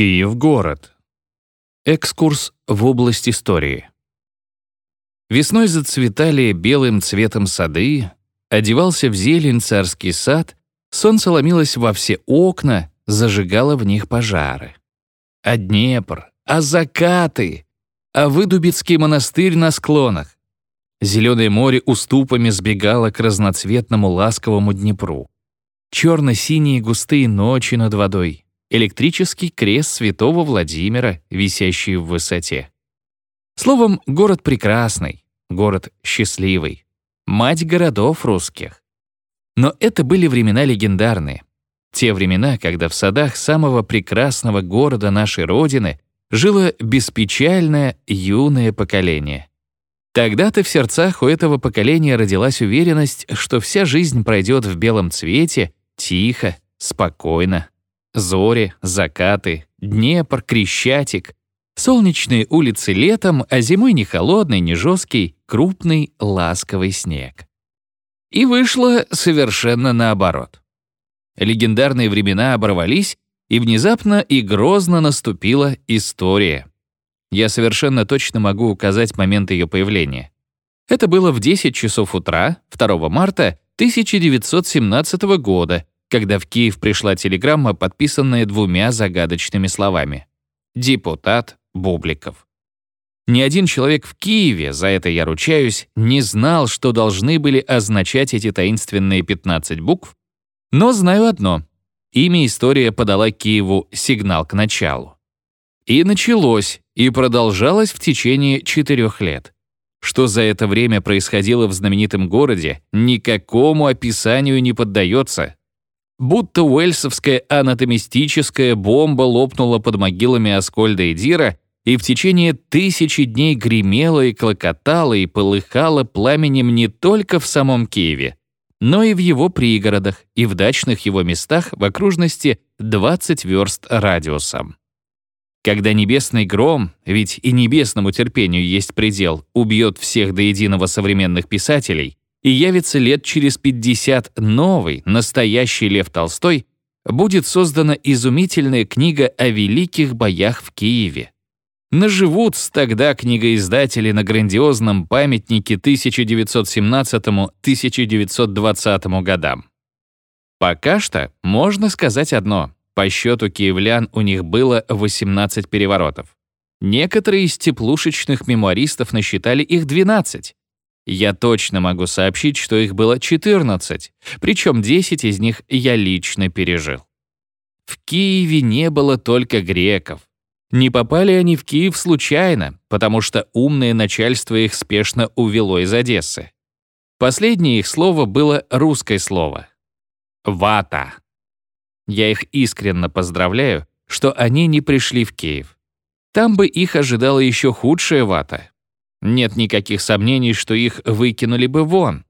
Киев-город. Экскурс в область истории. Весной зацветали белым цветом сады, одевался в зелень царский сад, солнце ломилось во все окна, зажигало в них пожары. А Днепр, а закаты, а Выдубицкий монастырь на склонах. Зеленое море уступами сбегало к разноцветному ласковому Днепру. Черно-синие густые ночи над водой, электрический крест святого Владимира, висящий в высоте. Словом, город прекрасный, город счастливый, мать городов русских. Но это были времена легендарные. Те времена, когда в садах самого прекрасного города нашей Родины жило беспечальное юное поколение. Тогда-то в сердцах у этого поколения родилась уверенность, что вся жизнь пройдет в белом цвете, тихо, спокойно. Зори, закаты, Днепр, Крещатик. Солнечные улицы летом, а зимой не холодный, не жесткий, крупный, ласковый снег. И вышло совершенно наоборот. Легендарные времена оборвались, и внезапно и грозно наступила история. Я совершенно точно могу указать момент ее появления. Это было в 10 часов утра 2 марта 1917 года когда в Киев пришла телеграмма, подписанная двумя загадочными словами. «Депутат Бубликов». Ни один человек в Киеве, за это я ручаюсь, не знал, что должны были означать эти таинственные 15 букв, но знаю одно. Имя история подала Киеву сигнал к началу. И началось, и продолжалось в течение четырех лет. Что за это время происходило в знаменитом городе, никакому описанию не поддается, Будто уэльсовская анатомистическая бомба лопнула под могилами Аскольда и Дира и в течение тысячи дней гремела и клокотала и полыхала пламенем не только в самом Киеве, но и в его пригородах и в дачных его местах в окружности 20 верст радиусом. Когда небесный гром, ведь и небесному терпению есть предел, убьет всех до единого современных писателей, и явится лет через 50 новый, настоящий Лев Толстой, будет создана изумительная книга о великих боях в Киеве. Наживут тогда книгоиздатели на грандиозном памятнике 1917-1920 годам. Пока что можно сказать одно. По счету киевлян у них было 18 переворотов. Некоторые из теплушечных мемуаристов насчитали их 12. Я точно могу сообщить, что их было 14, причем 10 из них я лично пережил. В Киеве не было только греков. Не попали они в Киев случайно, потому что умное начальство их спешно увело из Одессы. Последнее их слово было русское слово. «Вата». Я их искренне поздравляю, что они не пришли в Киев. Там бы их ожидала еще худшая вата. Нет никаких сомнений, что их выкинули бы вон.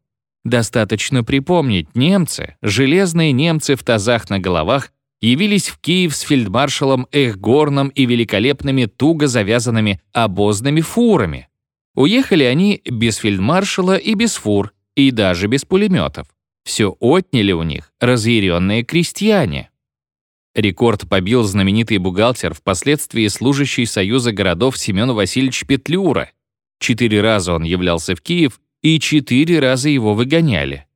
Достаточно припомнить, немцы, железные немцы в тазах на головах, явились в Киев с фельдмаршалом Эхгорном и великолепными туго завязанными обозными фурами. Уехали они без фельдмаршала и без фур, и даже без пулеметов. Все отняли у них разъяренные крестьяне. Рекорд побил знаменитый бухгалтер, впоследствии служащий Союза городов Семен Васильевич Петлюра, Четыре раза он являлся в Киев, и четыре раза его выгоняли.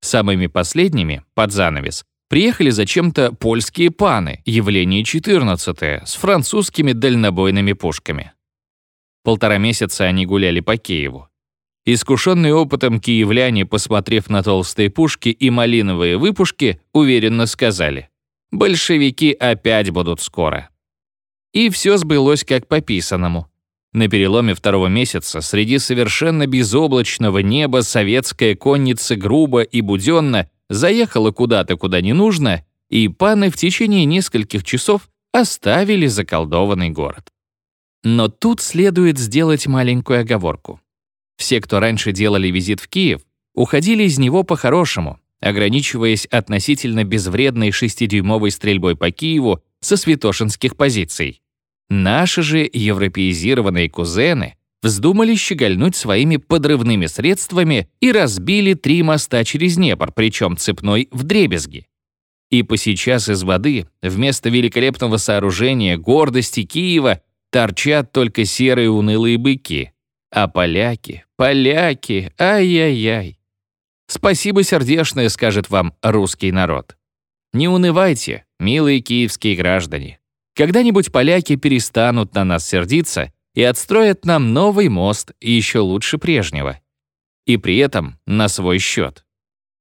Самыми последними, под занавес, приехали зачем-то польские паны, явление 14 с французскими дальнобойными пушками. Полтора месяца они гуляли по Киеву. Искушенные опытом киевляне, посмотрев на толстые пушки и малиновые выпушки, уверенно сказали «Большевики опять будут скоро». И все сбылось как по писанному. На переломе второго месяца среди совершенно безоблачного неба советская конница грубо и буденно заехала куда-то, куда не нужно, и паны в течение нескольких часов оставили заколдованный город. Но тут следует сделать маленькую оговорку. Все, кто раньше делали визит в Киев, уходили из него по-хорошему, ограничиваясь относительно безвредной шестидюймовой стрельбой по Киеву со святошинских позиций. Наши же европеизированные кузены вздумали щегольнуть своими подрывными средствами и разбили три моста через Днепр, причем цепной в дребезги. И по сейчас из воды, вместо великолепного сооружения, гордости Киева, торчат только серые унылые быки. А поляки, поляки, ай-яй-яй. Спасибо сердечное, скажет вам русский народ. Не унывайте, милые киевские граждане. Когда-нибудь поляки перестанут на нас сердиться и отстроят нам новый мост еще лучше прежнего. И при этом на свой счет.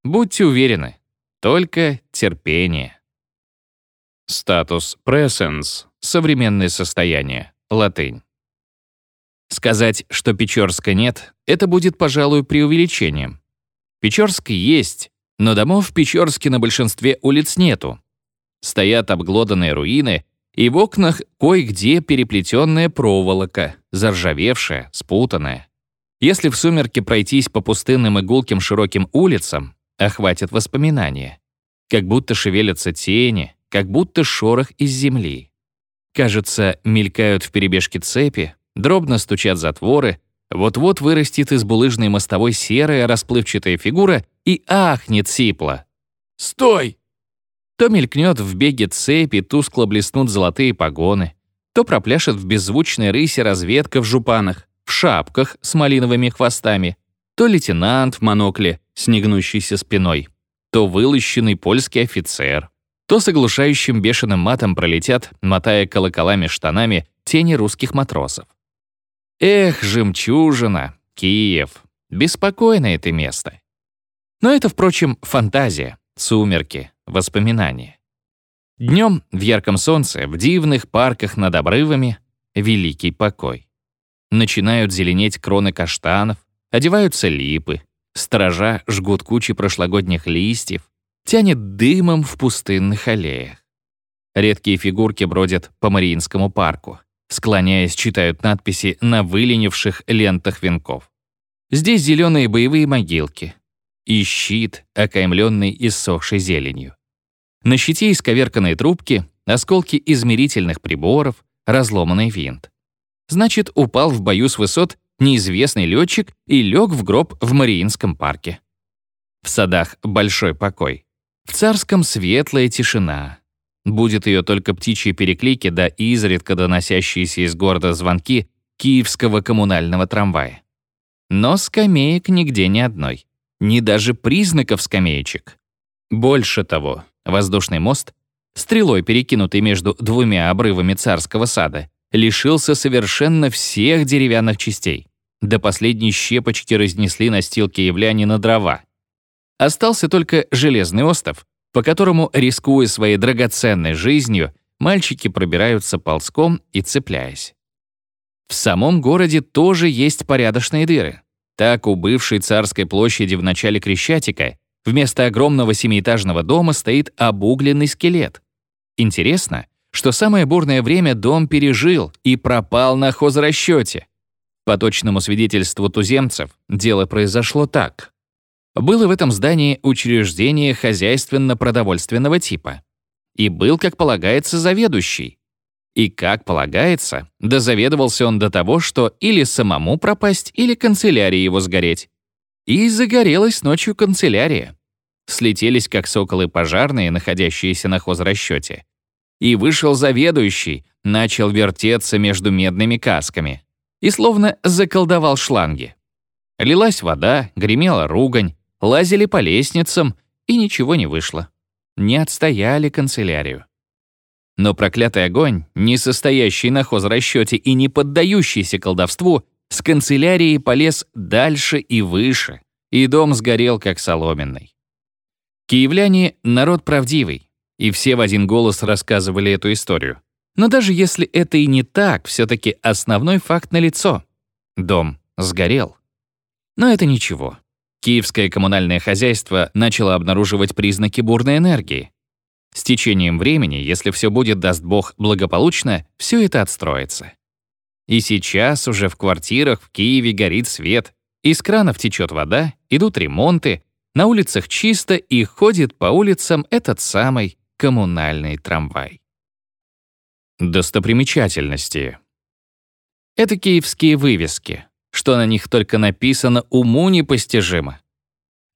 Будьте уверены, только терпение. Статус presens — современное состояние, латынь. Сказать, что Печорска нет, это будет, пожалуй, преувеличением. Печорск есть, но домов в Печорске на большинстве улиц нету. Стоят обглоданные руины, и в окнах кое-где переплетенная проволока, заржавевшая, спутанная. Если в сумерке пройтись по пустынным и гулким широким улицам, охватят воспоминания. Как будто шевелятся тени, как будто шорох из земли. Кажется, мелькают в перебежке цепи, дробно стучат затворы, вот-вот вырастет из булыжной мостовой серая расплывчатая фигура и ахнет сипло. «Стой!» То мелькнет в беге цепи, тускло блеснут золотые погоны, то пропляшет в беззвучной рысе разведка в жупанах, в шапках с малиновыми хвостами, то лейтенант в монокле с негнущейся спиной, то вылощенный польский офицер, то с оглушающим бешеным матом пролетят, мотая колоколами штанами, тени русских матросов. Эх, жемчужина, Киев, беспокойное это место. Но это, впрочем, фантазия, сумерки, воспоминания. Днем в ярком солнце, в дивных парках над обрывами — великий покой. Начинают зеленеть кроны каштанов, одеваются липы, сторожа жгут кучи прошлогодних листьев, тянет дымом в пустынных аллеях. Редкие фигурки бродят по Мариинскому парку. Склоняясь, читают надписи на выленивших лентах венков. Здесь зеленые боевые могилки. И щит, окаймленный иссохшей зеленью. На щите исковерканные трубки, осколки измерительных приборов, разломанный винт. Значит, упал в бою с высот неизвестный летчик и лег в гроб в Мариинском парке. В садах большой покой. В царском светлая тишина. Будет ее только птичьи переклики да изредка доносящиеся из города звонки киевского коммунального трамвая. Но скамеек нигде ни одной. Ни даже признаков скамеечек. Больше того, воздушный мост, стрелой перекинутый между двумя обрывами царского сада, лишился совершенно всех деревянных частей. До последней щепочки разнесли настилки являне на дрова. Остался только железный остов, по которому, рискуя своей драгоценной жизнью, мальчики пробираются ползком и цепляясь. В самом городе тоже есть порядочные дыры. Так у бывшей царской площади в начале Крещатика вместо огромного семиэтажного дома стоит обугленный скелет. Интересно, что самое бурное время дом пережил и пропал на хозрасчете. По точному свидетельству туземцев, дело произошло так. Было в этом здании учреждение хозяйственно-продовольственного типа. И был, как полагается, заведующий. И, как полагается, дозаведовался он до того, что или самому пропасть, или канцелярии его сгореть. И загорелась ночью канцелярия. Слетелись, как соколы пожарные, находящиеся на хозрасчете. И вышел заведующий, начал вертеться между медными касками. И словно заколдовал шланги. Лилась вода, гремела ругань, лазили по лестницам, и ничего не вышло. Не отстояли канцелярию. Но проклятый огонь, не состоящий на хозрасчете и не поддающийся колдовству, с канцелярией полез дальше и выше, и дом сгорел как соломенный. Киевляне — народ правдивый, и все в один голос рассказывали эту историю. Но даже если это и не так, все-таки основной факт налицо. Дом сгорел. Но это ничего. Киевское коммунальное хозяйство начало обнаруживать признаки бурной энергии. С течением времени, если все будет, даст Бог, благополучно, все это отстроится. И сейчас уже в квартирах в Киеве горит свет, из кранов течет вода, идут ремонты, на улицах чисто и ходит по улицам этот самый коммунальный трамвай. Достопримечательности. Это киевские вывески что на них только написано, уму непостижимо.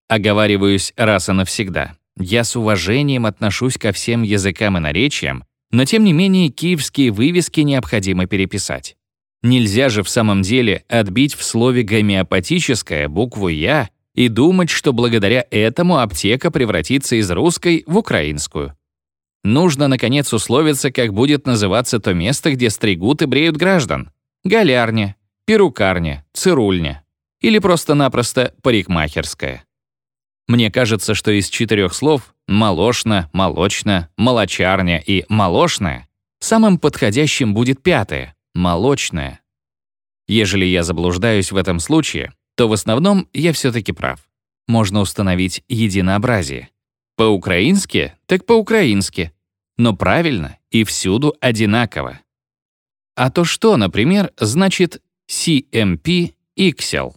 Оговариваюсь раз и навсегда. Я с уважением отношусь ко всем языкам и наречиям, но тем не менее киевские вывески необходимо переписать. Нельзя же в самом деле отбить в слове «гомеопатическое» букву «я» и думать, что благодаря этому аптека превратится из русской в украинскую. Нужно, наконец, условиться, как будет называться то место, где стригут и бреют граждан. Голярня, перукарня, цирульня. Или просто-напросто парикмахерская. Мне кажется, что из четырех слов «молочно», «молочно», «молочарня» и «молочная» самым подходящим будет пятое — «молочная». Ежели я заблуждаюсь в этом случае, то в основном я все-таки прав. Можно установить единообразие. По-украински, так по-украински. Но правильно и всюду одинаково. А то что, например, значит CMP XL?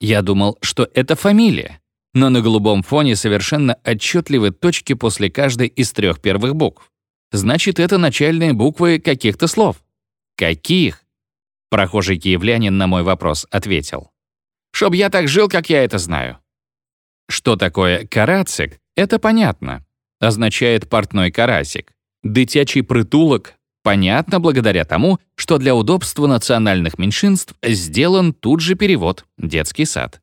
Я думал, что это фамилия, но на голубом фоне совершенно отчетливы точки после каждой из трех первых букв. Значит, это начальные буквы каких-то слов. Каких? Прохожий киевлянин на мой вопрос ответил. «Чтоб я так жил, как я это знаю». Что такое «карацик» — это понятно. Означает «портной карасик». «Дитячий притулок» понятно благодаря тому, что для удобства национальных меньшинств сделан тут же перевод «детский сад».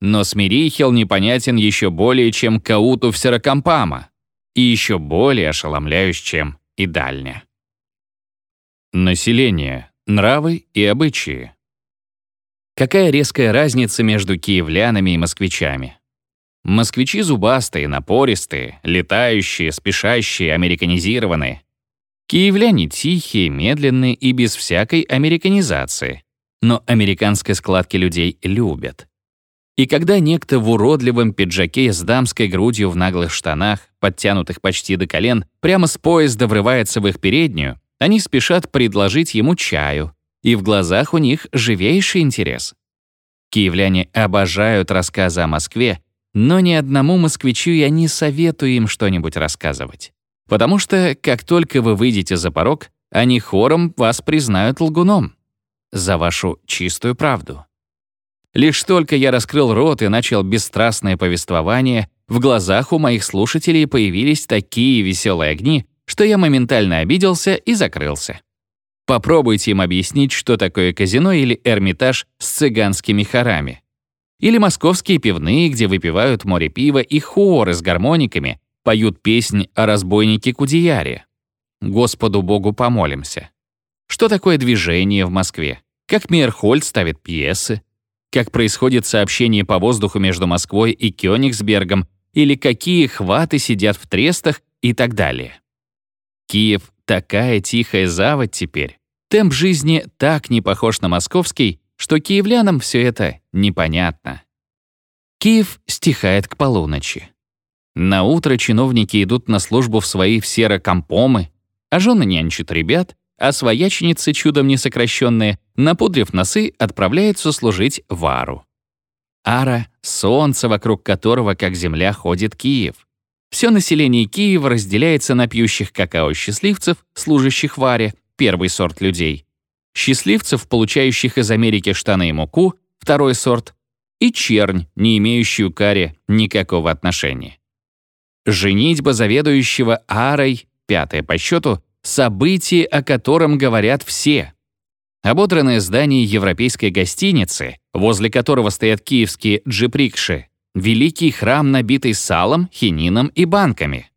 Но Смирихел непонятен еще более, чем Кауту в Серокомпама, и еще более ошеломляющ, чем и дальня. Население, нравы и обычаи. Какая резкая разница между киевлянами и москвичами? Москвичи зубастые, напористые, летающие, спешащие, американизированные. Киевляне тихие, медленные и без всякой американизации. Но американской складки людей любят. И когда некто в уродливом пиджаке с дамской грудью в наглых штанах, подтянутых почти до колен, прямо с поезда врывается в их переднюю, они спешат предложить ему чаю, и в глазах у них живейший интерес. Киевляне обожают рассказы о Москве, но ни одному москвичу я не советую им что-нибудь рассказывать. Потому что, как только вы выйдете за порог, они хором вас признают лгуном. За вашу чистую правду. Лишь только я раскрыл рот и начал бесстрастное повествование, в глазах у моих слушателей появились такие веселые огни, что я моментально обиделся и закрылся. Попробуйте им объяснить, что такое казино или Эрмитаж с цыганскими хорами. Или московские пивные, где выпивают море пива и хоры с гармониками, поют песнь о разбойнике Кудеяре. Господу Богу помолимся. Что такое движение в Москве? Как Мейерхольд ставит пьесы? Как происходит сообщение по воздуху между Москвой и Кёнигсбергом, или какие хваты сидят в трестах и так далее. Киев — такая тихая заводь теперь. Темп жизни так не похож на московский, что киевлянам все это непонятно. Киев стихает к полуночи. На утро чиновники идут на службу в свои серокомпомы, а жены нянчат ребят, а свояченицы, чудом не сокращенные, напудрив носы, отправляются служить в Ару. Ара — солнце, вокруг которого, как земля, ходит Киев. Все население Киева разделяется на пьющих какао-счастливцев, служащих в Аре, первый сорт людей, счастливцев, получающих из Америки штаны и муку, второй сорт, и чернь, не имеющую к Аре никакого отношения. Женитьба заведующего Арой, пятая по счету, событие, о котором говорят все. Ободранное здание европейской гостиницы, возле которого стоят киевские джиприкши, великий храм, набитый салом, хинином и банками.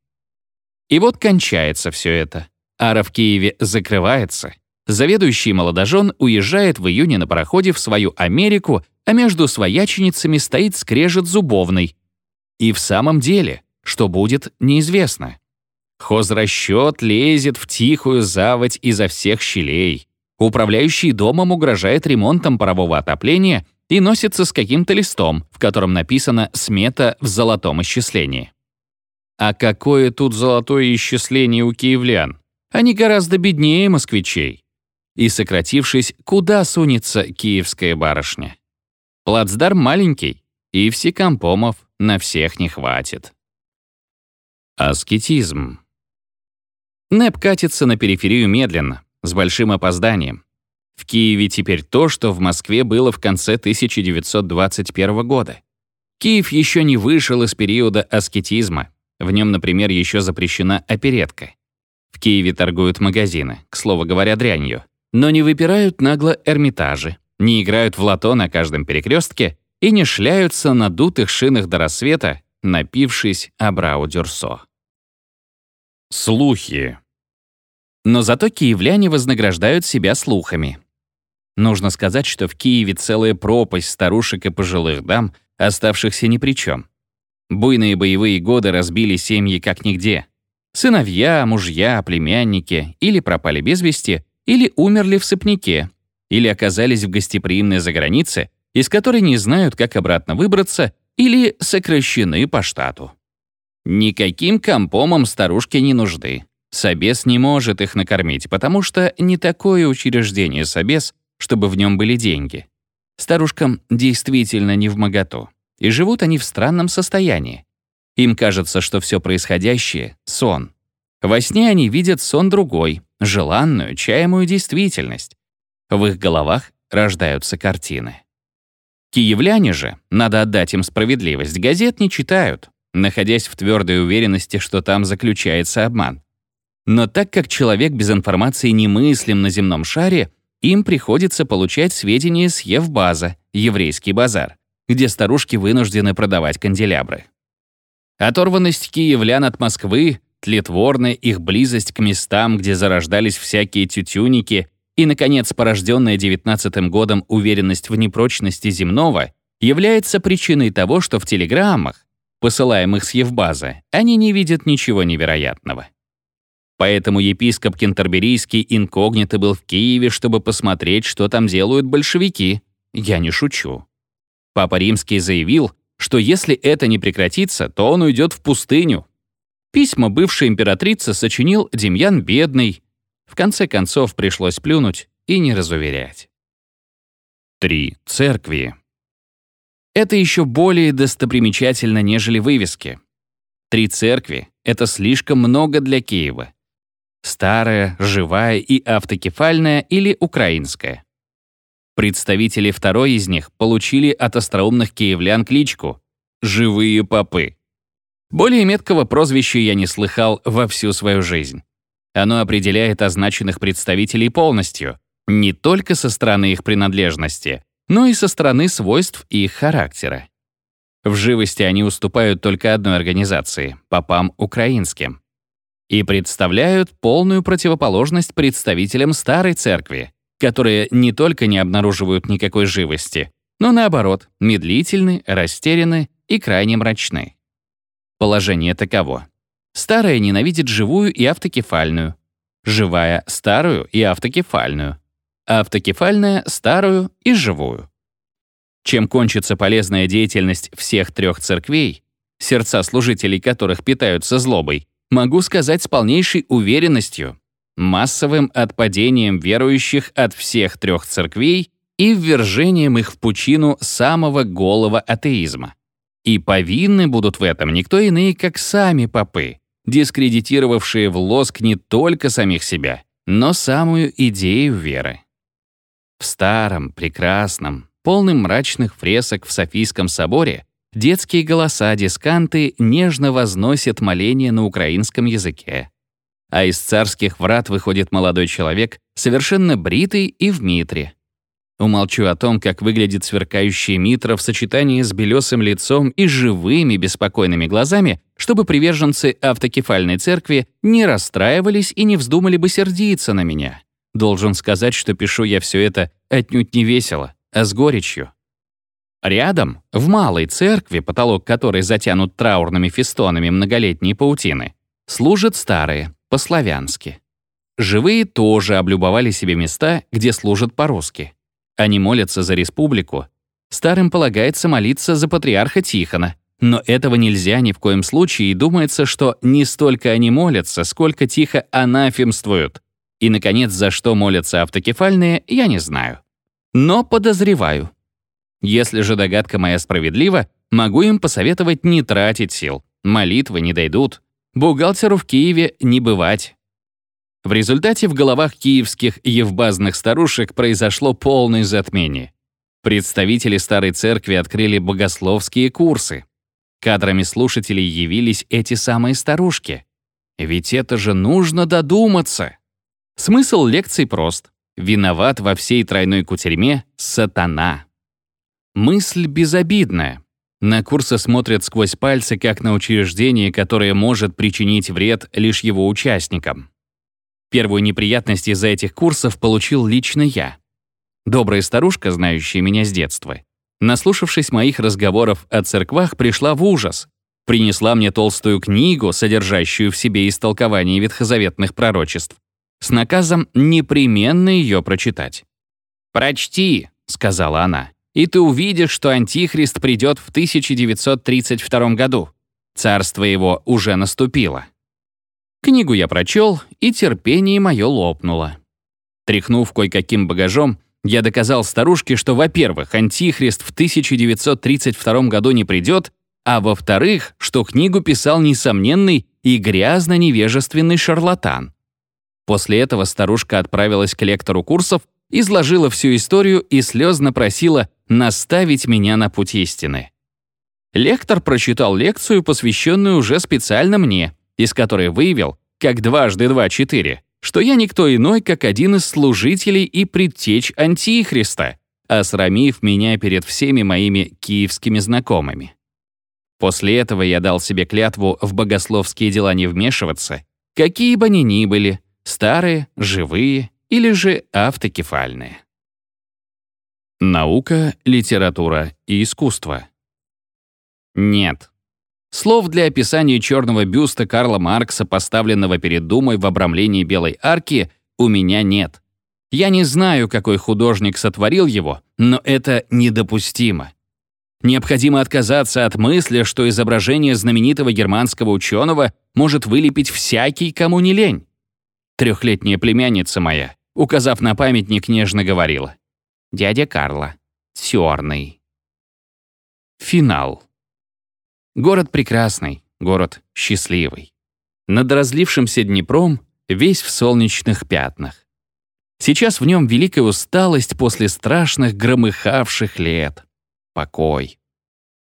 И вот кончается все это. Ара в Киеве закрывается. Заведующий молодожен уезжает в июне на пароходе в свою Америку, а между свояченицами стоит скрежет зубовный. И в самом деле, что будет, неизвестно. Хозрасчет лезет в тихую заводь изо всех щелей. Управляющий домом угрожает ремонтом парового отопления и носится с каким-то листом, в котором написано «смета в золотом исчислении». А какое тут золотое исчисление у киевлян? Они гораздо беднее москвичей. И, сократившись, куда сунется киевская барышня? Плацдарм маленький, и всекомпомов на всех не хватит. Аскетизм. НЭП катится на периферию медленно, с большим опозданием. В Киеве теперь то, что в Москве было в конце 1921 года. Киев еще не вышел из периода аскетизма. В нем, например, еще запрещена оперетка. В Киеве торгуют магазины, к слову говоря, дрянью. Но не выпирают нагло Эрмитажи, не играют в лото на каждом перекрестке и не шляются на дутых шинах до рассвета, напившись Абрау Дюрсо. Слухи. Но зато киевляне вознаграждают себя слухами. Нужно сказать, что в Киеве целая пропасть старушек и пожилых дам, оставшихся ни при чем. Буйные боевые годы разбили семьи как нигде. Сыновья, мужья, племянники или пропали без вести, или умерли в сыпнике, или оказались в гостеприимной загранице, из которой не знают, как обратно выбраться, или сокращены по штату. Никаким компомом старушки не нужны. Собес не может их накормить, потому что не такое учреждение собес, чтобы в нем были деньги. Старушкам действительно не в моготу, и живут они в странном состоянии. Им кажется, что все происходящее — сон. Во сне они видят сон другой, желанную, чаемую действительность. В их головах рождаются картины. Киевляне же, надо отдать им справедливость, газет не читают, находясь в твердой уверенности, что там заключается обман. Но так как человек без информации немыслим на земном шаре, им приходится получать сведения с Евбаза, еврейский базар, где старушки вынуждены продавать канделябры. Оторванность киевлян от Москвы, тлетворная их близость к местам, где зарождались всякие тютюники, и, наконец, порожденная девятнадцатым годом уверенность в непрочности земного является причиной того, что в телеграммах, посылаемых с Евбаза, они не видят ничего невероятного. Поэтому епископ Кентерберийский инкогнито был в Киеве, чтобы посмотреть, что там делают большевики. Я не шучу. Папа Римский заявил, что если это не прекратится, то он уйдет в пустыню. Письма бывшей императрицы сочинил Демьян Бедный. В конце концов пришлось плюнуть и не разуверять. Три церкви. Это еще более достопримечательно, нежели вывески. Три церкви — это слишком много для Киева. Старая, живая и автокефальная или украинская. Представители второй из них получили от остроумных киевлян кличку «Живые попы». Более меткого прозвища я не слыхал во всю свою жизнь. Оно определяет означенных представителей полностью, не только со стороны их принадлежности, но и со стороны свойств их характера. В живости они уступают только одной организации — попам украинским и представляют полную противоположность представителям Старой Церкви, которые не только не обнаруживают никакой живости, но наоборот, медлительны, растеряны и крайне мрачны. Положение таково. Старая ненавидит живую и автокефальную, живая — старую и автокефальную, автокефальная — старую и живую. Чем кончится полезная деятельность всех трех церквей, сердца служителей которых питаются злобой, могу сказать с полнейшей уверенностью, массовым отпадением верующих от всех трех церквей и ввержением их в пучину самого голого атеизма. И повинны будут в этом никто иные, как сами попы, дискредитировавшие в лоск не только самих себя, но самую идею веры. В старом, прекрасном, полном мрачных фресок в Софийском соборе Детские голоса дисканты нежно возносят моление на украинском языке. А из царских врат выходит молодой человек, совершенно бритый и в митре. Умолчу о том, как выглядит сверкающая митра в сочетании с белесым лицом и живыми беспокойными глазами, чтобы приверженцы автокефальной церкви не расстраивались и не вздумали бы сердиться на меня. Должен сказать, что пишу я все это отнюдь не весело, а с горечью. Рядом, в малой церкви, потолок которой затянут траурными фестонами многолетней паутины, служат старые, по-славянски. Живые тоже облюбовали себе места, где служат по-русски. Они молятся за республику. Старым полагается молиться за патриарха Тихона, но этого нельзя ни в коем случае, и думается, что не столько они молятся, сколько тихо анафемствуют. И, наконец, за что молятся автокефальные, я не знаю. Но подозреваю, если же догадка моя справедлива, могу им посоветовать не тратить сил. Молитвы не дойдут. Бухгалтеру в Киеве не бывать. В результате в головах киевских евбазных старушек произошло полное затмение. Представители Старой Церкви открыли богословские курсы. кадрами слушателей явились эти самые старушки. Ведь это же нужно додуматься. Смысл лекций прост. Виноват во всей тройной кутерьме сатана. Мысль безобидная. На курсы смотрят сквозь пальцы, как на учреждение, которое может причинить вред лишь его участникам. Первую неприятность из-за этих курсов получил лично я. Добрая старушка, знающая меня с детства, наслушавшись моих разговоров о церквах, пришла в ужас. Принесла мне толстую книгу, содержащую в себе истолкование ветхозаветных пророчеств, с наказом непременно ее прочитать. «Прочти», — сказала она, «и ты увидишь, что Антихрист придет в 1932 году. Царство его уже наступило». Книгу я прочел, и терпение мое лопнуло. Тряхнув кое-каким багажом, я доказал старушке, что, во-первых, Антихрист в 1932 году не придет, а во-вторых, что книгу писал несомненный и грязно-невежественный шарлатан. После этого старушка отправилась к лектору курсов, изложила всю историю и слезно просила наставить меня на путь истины. Лектор прочитал лекцию, посвященную уже специально мне, из которой выявил, как дважды два — четыре, что я никто иной, как один из служителей и предтеч Антихриста, осрамив меня перед всеми моими киевскими знакомыми. После этого я дал себе клятву в богословские дела не вмешиваться, какие бы они ни были, Старые, живые или же автокефальные. Наука, литература и искусство. Нет. Слов для описания черного бюста Карла Маркса, поставленного перед Думой в обрамлении Белой арки, у меня нет. Я не знаю, какой художник сотворил его, но это недопустимо. Необходимо отказаться от мысли, что изображение знаменитого германского ученого может вылепить всякий, кому не лень. Трехлетняя племянница моя, указав на памятник, нежно говорила. «Дядя Карло, черный». Финал. Город прекрасный, город счастливый. Над разлившимся Днепром весь в солнечных пятнах. Сейчас в нем великая усталость после страшных громыхавших лет. Покой.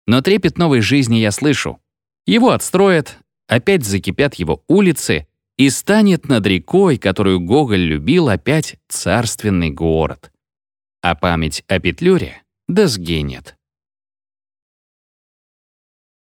Но трепет новой жизни я слышу. Его отстроят, опять закипят его улицы, и станет над рекой, которую Гоголь любил, опять царственный город. А память о Петлюре да сгинет.